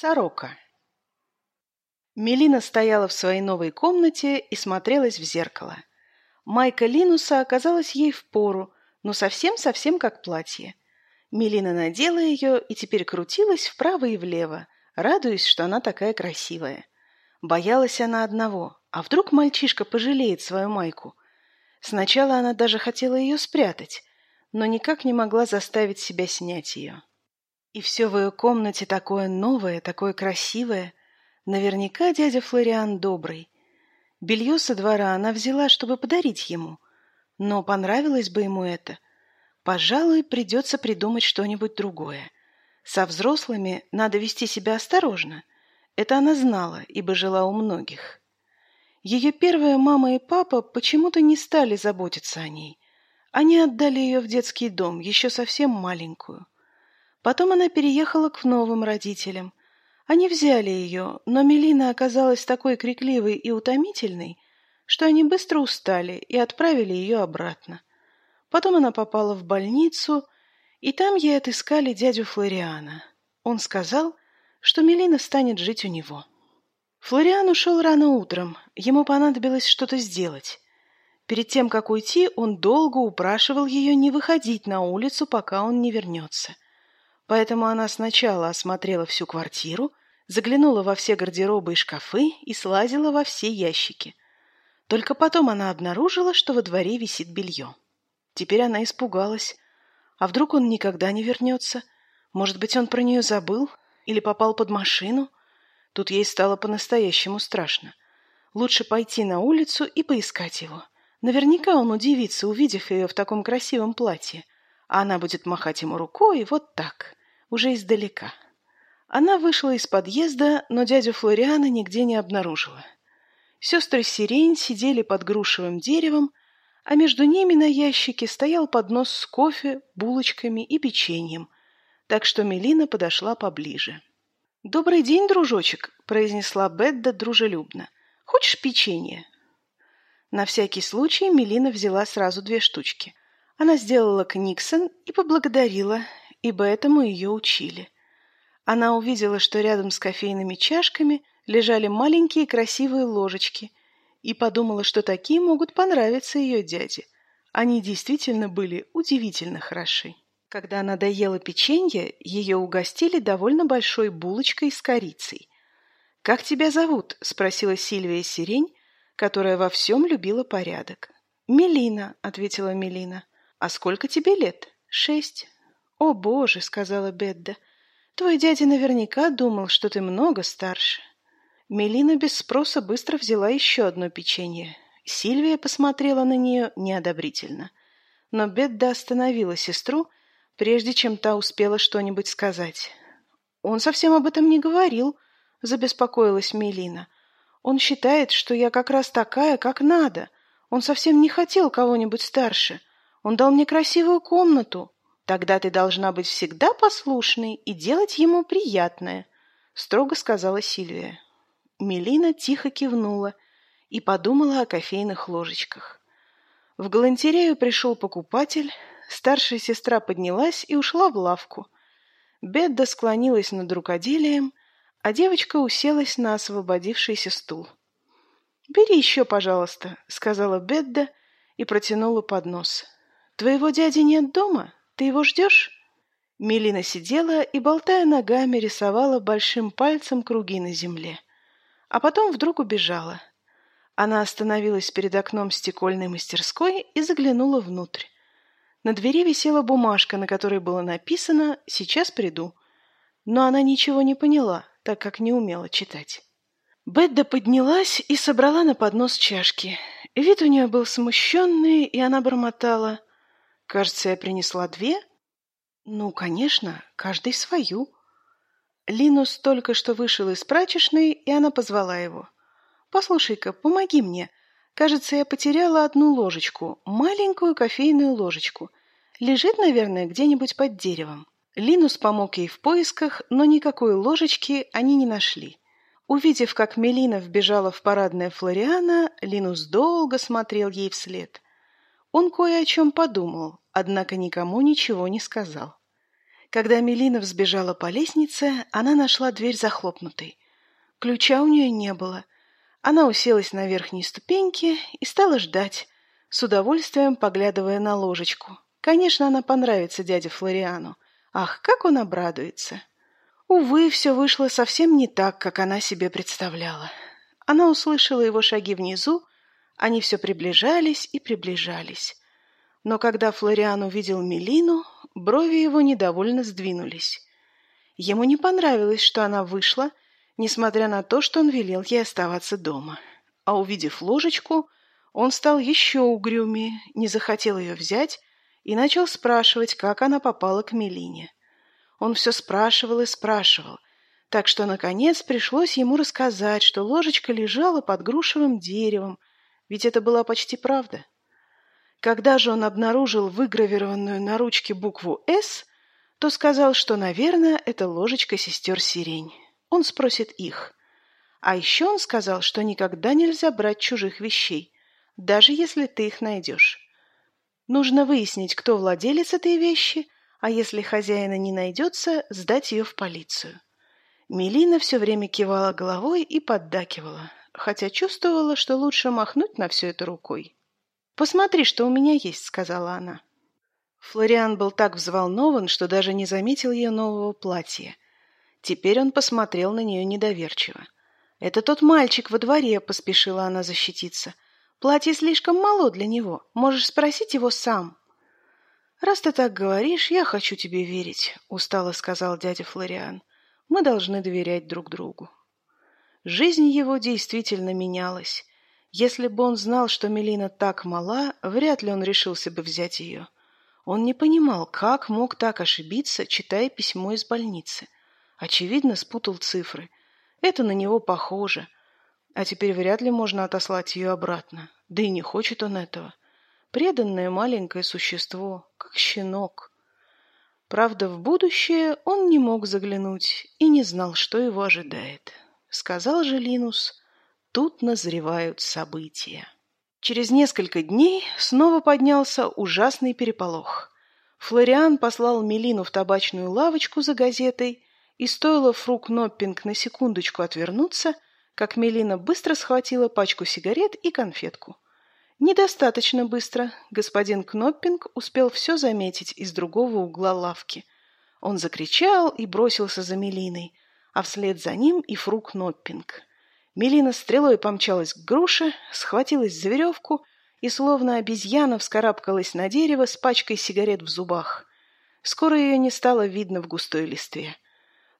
Сорока. Мелина стояла в своей новой комнате и смотрелась в зеркало. Майка Линуса оказалась ей в пору, но совсем-совсем как платье. Мелина надела ее и теперь крутилась вправо и влево, радуясь, что она такая красивая. Боялась она одного, а вдруг мальчишка пожалеет свою майку. Сначала она даже хотела ее спрятать, но никак не могла заставить себя снять ее. И все в ее комнате такое новое, такое красивое. Наверняка дядя Флориан добрый. Белье со двора она взяла, чтобы подарить ему. Но понравилось бы ему это. Пожалуй, придется придумать что-нибудь другое. Со взрослыми надо вести себя осторожно. Это она знала, ибо жила у многих. Ее первая мама и папа почему-то не стали заботиться о ней. Они отдали ее в детский дом, еще совсем маленькую. Потом она переехала к новым родителям. Они взяли ее, но Мелина оказалась такой крикливой и утомительной, что они быстро устали и отправили ее обратно. Потом она попала в больницу, и там ей отыскали дядю Флориана. Он сказал, что Мелина станет жить у него. Флориан ушел рано утром, ему понадобилось что-то сделать. Перед тем, как уйти, он долго упрашивал ее не выходить на улицу, пока он не вернется. Поэтому она сначала осмотрела всю квартиру, заглянула во все гардеробы и шкафы и слазила во все ящики. Только потом она обнаружила, что во дворе висит белье. Теперь она испугалась. А вдруг он никогда не вернется? Может быть, он про нее забыл? Или попал под машину? Тут ей стало по-настоящему страшно. Лучше пойти на улицу и поискать его. Наверняка он удивится, увидев ее в таком красивом платье. А она будет махать ему рукой вот так уже издалека. Она вышла из подъезда, но дядю Флориана нигде не обнаружила. Сестры Сирень сидели под грушевым деревом, а между ними на ящике стоял поднос с кофе, булочками и печеньем, так что Мелина подошла поближе. «Добрый день, дружочек», — произнесла Бедда дружелюбно. «Хочешь печенье?» На всякий случай Мелина взяла сразу две штучки. Она сделала книксон и поблагодарила, ибо этому ее учили. Она увидела, что рядом с кофейными чашками лежали маленькие красивые ложечки, и подумала, что такие могут понравиться ее дяде. Они действительно были удивительно хороши. Когда она доела печенье, ее угостили довольно большой булочкой с корицей. «Как тебя зовут?» – спросила Сильвия Сирень, которая во всем любила порядок. «Мелина», – ответила Мелина. «А сколько тебе лет?» «Шесть». «О, Боже!» — сказала Бедда. «Твой дядя наверняка думал, что ты много старше». Мелина без спроса быстро взяла еще одно печенье. Сильвия посмотрела на нее неодобрительно. Но Бедда остановила сестру, прежде чем та успела что-нибудь сказать. «Он совсем об этом не говорил», — забеспокоилась Мелина. «Он считает, что я как раз такая, как надо. Он совсем не хотел кого-нибудь старше. Он дал мне красивую комнату, Тогда ты должна быть всегда послушной и делать ему приятное, строго сказала Сильвия. Мелина тихо кивнула и подумала о кофейных ложечках. В галантерею пришел покупатель, старшая сестра поднялась и ушла в лавку. Бедда склонилась над рукоделием, а девочка уселась на освободившийся стул. «Бери еще, пожалуйста», — сказала Бедда и протянула поднос. «Твоего дяди нет дома?» Ты его ждешь?» Мелина сидела и, болтая ногами, рисовала большим пальцем круги на земле. А потом вдруг убежала. Она остановилась перед окном стекольной мастерской и заглянула внутрь. На двери висела бумажка, на которой было написано «Сейчас приду». Но она ничего не поняла, так как не умела читать. Бедда поднялась и собрала на поднос чашки. Вид у нее был смущенный, и она бормотала – Кажется, я принесла две? Ну, конечно, каждый свою. Линус только что вышел из прачечной, и она позвала его. «Послушай-ка, помоги мне. Кажется, я потеряла одну ложечку, маленькую кофейную ложечку. Лежит, наверное, где-нибудь под деревом». Линус помог ей в поисках, но никакой ложечки они не нашли. Увидев, как Мелина вбежала в парадное Флориана, Линус долго смотрел ей вслед. Он кое о чем подумал, однако никому ничего не сказал. Когда Мелина взбежала по лестнице, она нашла дверь захлопнутой. Ключа у нее не было. Она уселась на верхней ступеньке и стала ждать, с удовольствием поглядывая на ложечку. Конечно, она понравится дяде Флориану. Ах, как он обрадуется! Увы, все вышло совсем не так, как она себе представляла. Она услышала его шаги внизу, они все приближались и приближались. Но когда Флориан увидел Мелину, брови его недовольно сдвинулись. Ему не понравилось, что она вышла, несмотря на то, что он велел ей оставаться дома. А увидев ложечку, он стал еще угрюмее, не захотел ее взять и начал спрашивать, как она попала к Мелине. Он все спрашивал и спрашивал, так что, наконец, пришлось ему рассказать, что ложечка лежала под грушевым деревом, ведь это была почти правда. Когда же он обнаружил выгравированную на ручке букву «С», то сказал, что, наверное, это ложечка сестер Сирень. Он спросит их. А еще он сказал, что никогда нельзя брать чужих вещей, даже если ты их найдешь. Нужно выяснить, кто владелец этой вещи, а если хозяина не найдется, сдать ее в полицию. Мелина все время кивала головой и поддакивала, хотя чувствовала, что лучше махнуть на все это рукой. «Посмотри, что у меня есть», — сказала она. Флориан был так взволнован, что даже не заметил ее нового платья. Теперь он посмотрел на нее недоверчиво. «Это тот мальчик во дворе», — поспешила она защититься. «Платье слишком мало для него. Можешь спросить его сам». «Раз ты так говоришь, я хочу тебе верить», — устало сказал дядя Флориан. «Мы должны доверять друг другу». Жизнь его действительно менялась. Если бы он знал, что Мелина так мала, вряд ли он решился бы взять ее. Он не понимал, как мог так ошибиться, читая письмо из больницы. Очевидно, спутал цифры. Это на него похоже. А теперь вряд ли можно отослать ее обратно. Да и не хочет он этого. Преданное маленькое существо, как щенок. Правда, в будущее он не мог заглянуть и не знал, что его ожидает. Сказал же Линус, Тут назревают события. Через несколько дней снова поднялся ужасный переполох. Флориан послал Мелину в табачную лавочку за газетой, и стоило Фрук Ноппинг на секундочку отвернуться, как Мелина быстро схватила пачку сигарет и конфетку. Недостаточно быстро. Господин Кноппинг успел все заметить из другого угла лавки. Он закричал и бросился за Мелиной, а вслед за ним и Фрук Ноппинг. Мелина стрелой помчалась к груше, схватилась за веревку и, словно обезьяна, вскарабкалась на дерево с пачкой сигарет в зубах. Скоро ее не стало видно в густой листве.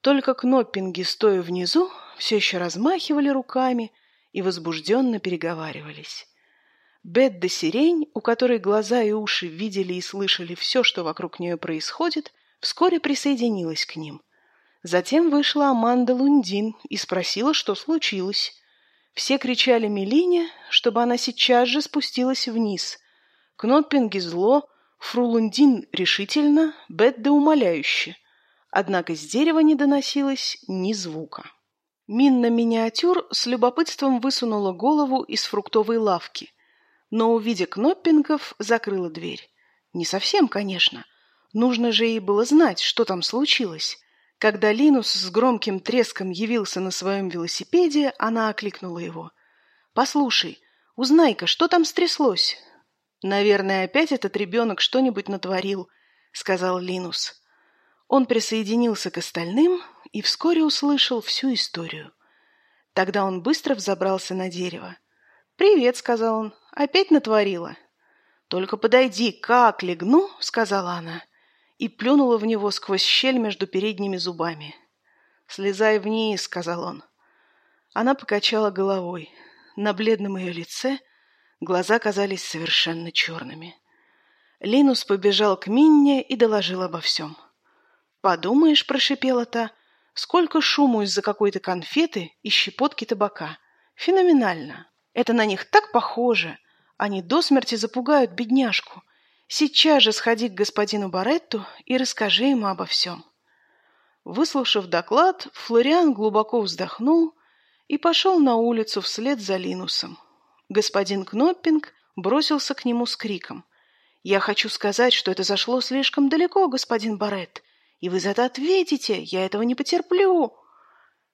Только кноппинги, стоя внизу, все еще размахивали руками и возбужденно переговаривались. Бет Сирень, у которой глаза и уши видели и слышали все, что вокруг нее происходит, вскоре присоединилась к ним – Затем вышла Аманда Лундин и спросила, что случилось. Все кричали Мелине, чтобы она сейчас же спустилась вниз. Кноппинги зло, Фру Лундин решительно, Бетда умоляюще. Однако с дерева не доносилось ни звука. Минна-миниатюр с любопытством высунула голову из фруктовой лавки, но, увидя Кноппингов, закрыла дверь. Не совсем, конечно. Нужно же ей было знать, что там случилось. Когда Линус с громким треском явился на своем велосипеде, она окликнула его. «Послушай, узнай-ка, что там стряслось?» «Наверное, опять этот ребенок что-нибудь натворил», — сказал Линус. Он присоединился к остальным и вскоре услышал всю историю. Тогда он быстро взобрался на дерево. «Привет», — сказал он, — «опять натворила». «Только подойди, как легну», — сказала она и плюнула в него сквозь щель между передними зубами. «Слезай вниз», — сказал он. Она покачала головой. На бледном ее лице глаза казались совершенно черными. Линус побежал к Минне и доложил обо всем. «Подумаешь», — прошипела та, — «сколько шуму из-за какой-то конфеты и щепотки табака. Феноменально. Это на них так похоже. Они до смерти запугают бедняжку. Сейчас же сходи к господину Баретту и расскажи ему обо всем. Выслушав доклад, Флориан глубоко вздохнул и пошел на улицу вслед за Линусом. Господин Кноппинг бросился к нему с криком. «Я хочу сказать, что это зашло слишком далеко, господин Баретт. И вы за это ответите. Я этого не потерплю.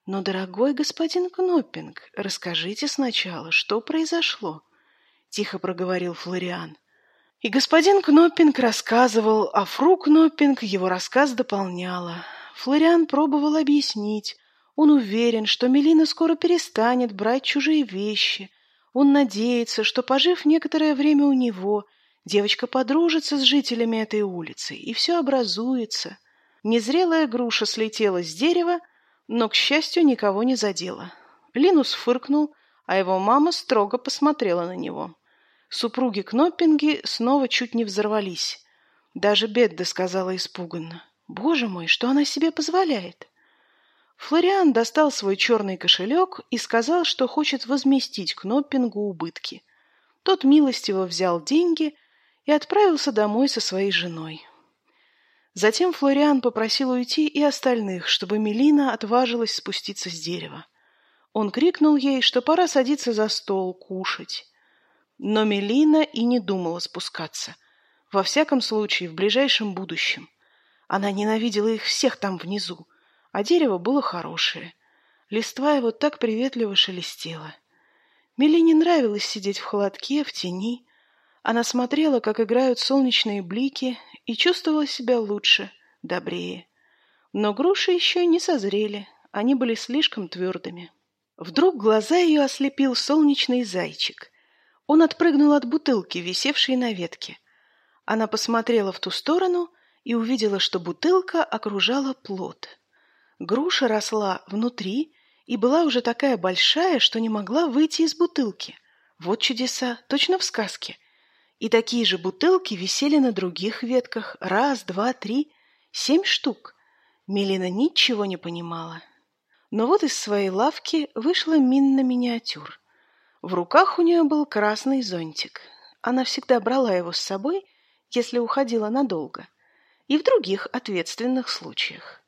Но, дорогой господин Кноппинг, расскажите сначала, что произошло, — тихо проговорил Флориан. И господин Кноппинг рассказывал, а фру Кноппинг его рассказ дополняла. Флориан пробовал объяснить. Он уверен, что Мелина скоро перестанет брать чужие вещи. Он надеется, что, пожив некоторое время у него, девочка подружится с жителями этой улицы, и все образуется. Незрелая груша слетела с дерева, но, к счастью, никого не задела. Линус фыркнул, а его мама строго посмотрела на него. Супруги Кноппинги снова чуть не взорвались. Даже Бедда сказала испуганно. «Боже мой, что она себе позволяет?» Флориан достал свой черный кошелек и сказал, что хочет возместить Кноппингу убытки. Тот милостиво взял деньги и отправился домой со своей женой. Затем Флориан попросил уйти и остальных, чтобы Мелина отважилась спуститься с дерева. Он крикнул ей, что пора садиться за стол, кушать. Но Мелина и не думала спускаться. Во всяком случае, в ближайшем будущем. Она ненавидела их всех там внизу, а дерево было хорошее. Листва его так приветливо шелестела. Мелине нравилось сидеть в холодке, в тени, она смотрела, как играют солнечные блики, и чувствовала себя лучше, добрее. Но груши еще не созрели, они были слишком твердыми. Вдруг глаза ее ослепил солнечный зайчик. Он отпрыгнул от бутылки, висевшей на ветке. Она посмотрела в ту сторону и увидела, что бутылка окружала плод. Груша росла внутри и была уже такая большая, что не могла выйти из бутылки. Вот чудеса, точно в сказке — и такие же бутылки висели на других ветках. Раз, два, три, семь штук. Мелина ничего не понимала. Но вот из своей лавки вышла Минна миниатюр. В руках у нее был красный зонтик. Она всегда брала его с собой, если уходила надолго. И в других ответственных случаях.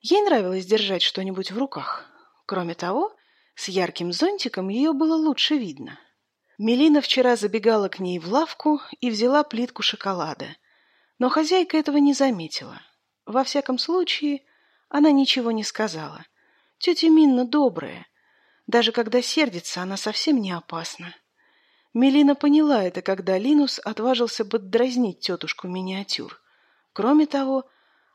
Ей нравилось держать что-нибудь в руках. Кроме того, с ярким зонтиком ее было лучше видно. Мелина вчера забегала к ней в лавку и взяла плитку шоколада. Но хозяйка этого не заметила. Во всяком случае, она ничего не сказала. Тетя Минна добрая. Даже когда сердится, она совсем не опасна. Мелина поняла это, когда Линус отважился поддразнить тетушку миниатюр. Кроме того,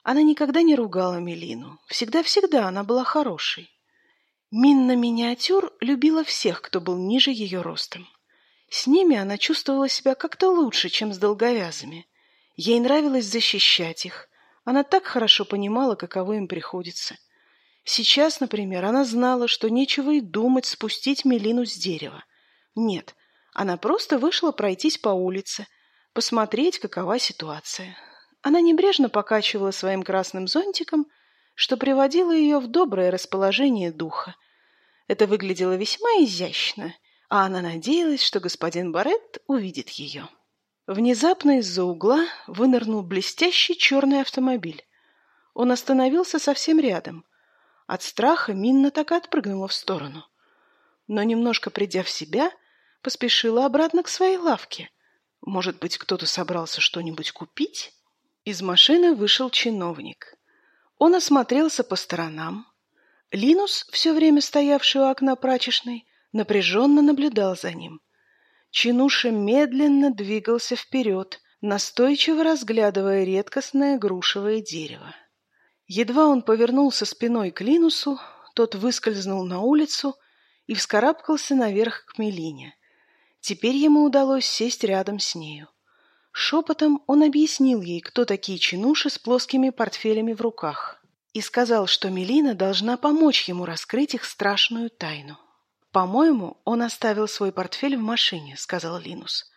она никогда не ругала Мелину. Всегда-всегда она была хорошей. Минна миниатюр любила всех, кто был ниже ее ростом. С ними она чувствовала себя как-то лучше, чем с долговязыми. Ей нравилось защищать их. Она так хорошо понимала, каково им приходится. Сейчас, например, она знала, что нечего и думать спустить Мелину с дерева. Нет, она просто вышла пройтись по улице, посмотреть, какова ситуация. Она небрежно покачивала своим красным зонтиком, что приводило ее в доброе расположение духа. Это выглядело весьма изящно а она надеялась, что господин Барретт увидит ее. Внезапно из-за угла вынырнул блестящий черный автомобиль. Он остановился совсем рядом. От страха Минна так и отпрыгнула в сторону. Но, немножко придя в себя, поспешила обратно к своей лавке. Может быть, кто-то собрался что-нибудь купить? Из машины вышел чиновник. Он осмотрелся по сторонам. Линус, все время стоявший у окна прачечной, напряженно наблюдал за ним. Чинуша медленно двигался вперед, настойчиво разглядывая редкостное грушевое дерево. Едва он повернулся спиной к Линусу, тот выскользнул на улицу и вскарабкался наверх к Мелине. Теперь ему удалось сесть рядом с нею. Шепотом он объяснил ей, кто такие чинуши с плоскими портфелями в руках, и сказал, что Мелина должна помочь ему раскрыть их страшную тайну. «По-моему, он оставил свой портфель в машине», — сказал Линус.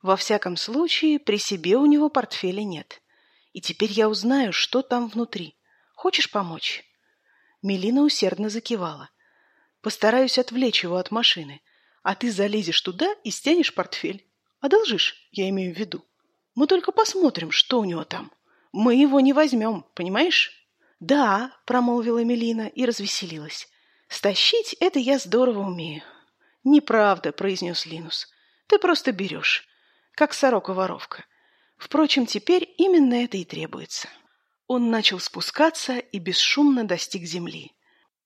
«Во всяком случае, при себе у него портфеля нет. И теперь я узнаю, что там внутри. Хочешь помочь?» Мелина усердно закивала. «Постараюсь отвлечь его от машины, а ты залезешь туда и стянешь портфель. Одолжишь, я имею в виду. Мы только посмотрим, что у него там. Мы его не возьмем, понимаешь?» «Да», — промолвила Мелина и развеселилась. Стащить это я здорово умею. Неправда, произнес Линус. Ты просто берешь, как сорока-воровка. Впрочем, теперь именно это и требуется. Он начал спускаться и бесшумно достиг земли.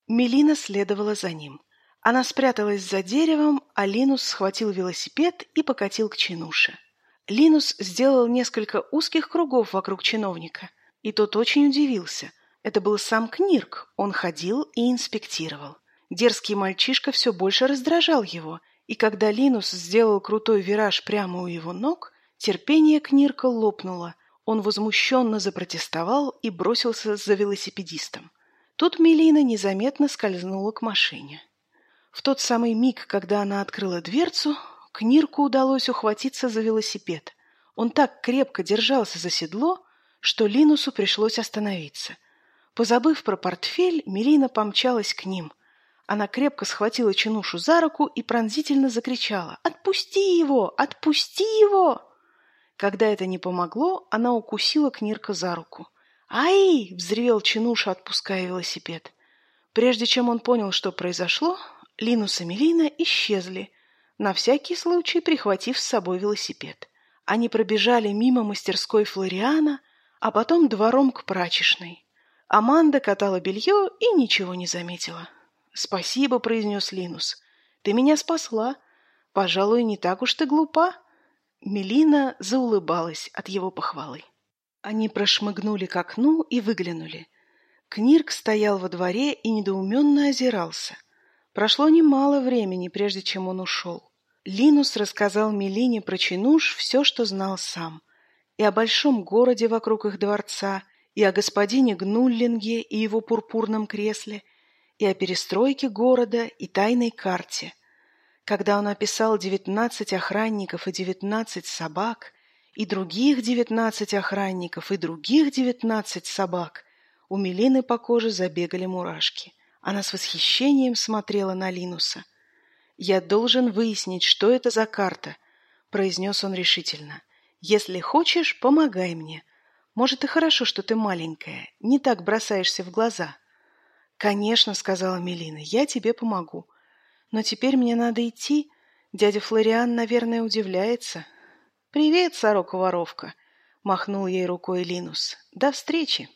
Мелина следовала за ним. Она спряталась за деревом, а Линус схватил велосипед и покатил к Чинуше. Линус сделал несколько узких кругов вокруг чиновника, и тот очень удивился. Это был сам Книрк, он ходил и инспектировал. Дерзкий мальчишка все больше раздражал его, и когда Линус сделал крутой вираж прямо у его ног, терпение Книрка лопнуло. Он возмущенно запротестовал и бросился за велосипедистом. Тут Мелина незаметно скользнула к машине. В тот самый миг, когда она открыла дверцу, Книрку удалось ухватиться за велосипед. Он так крепко держался за седло, что Линусу пришлось остановиться. Позабыв про портфель, Мелина помчалась к ним. Она крепко схватила Чинушу за руку и пронзительно закричала «Отпусти его! Отпусти его!» Когда это не помогло, она укусила Книрка за руку. «Ай!» — взревел Чинуша, отпуская велосипед. Прежде чем он понял, что произошло, Линус и Мелина исчезли, на всякий случай прихватив с собой велосипед. Они пробежали мимо мастерской Флориана, а потом двором к прачечной. Аманда катала белье и ничего не заметила. «Спасибо», — произнес Линус. «Ты меня спасла. Пожалуй, не так уж ты глупа». Мелина заулыбалась от его похвалы. Они прошмыгнули к окну и выглянули. Книрк стоял во дворе и недоуменно озирался. Прошло немало времени, прежде чем он ушел. Линус рассказал Мелине про Чинуш все, что знал сам. И о большом городе вокруг их дворца, и о господине Гнуллинге и его пурпурном кресле, и о перестройке города и тайной карте. Когда он описал девятнадцать охранников и девятнадцать собак, и других девятнадцать охранников, и других девятнадцать собак, у Мелины по коже забегали мурашки. Она с восхищением смотрела на Линуса. «Я должен выяснить, что это за карта», — произнес он решительно. «Если хочешь, помогай мне. Может, и хорошо, что ты маленькая, не так бросаешься в глаза». «Конечно», — сказала Мелина, — «я тебе помогу. Но теперь мне надо идти. Дядя Флориан, наверное, удивляется». «Привет, сорока-воровка», — махнул ей рукой Линус. «До встречи».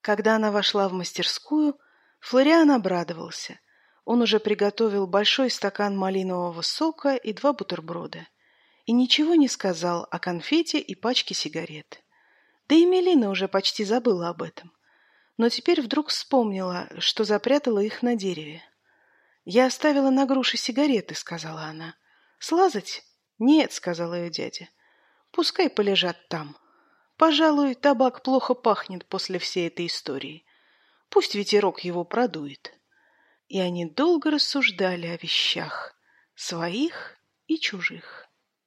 Когда она вошла в мастерскую, Флориан обрадовался. Он уже приготовил большой стакан малинового сока и два бутерброда. И ничего не сказал о конфете и пачке сигарет. Да и Мелина уже почти забыла об этом но теперь вдруг вспомнила, что запрятала их на дереве. «Я оставила на груше сигареты», — сказала она. «Слазать?» «Нет», — сказал ее дядя. «Пускай полежат там. Пожалуй, табак плохо пахнет после всей этой истории. Пусть ветерок его продует». И они долго рассуждали о вещах, своих и чужих.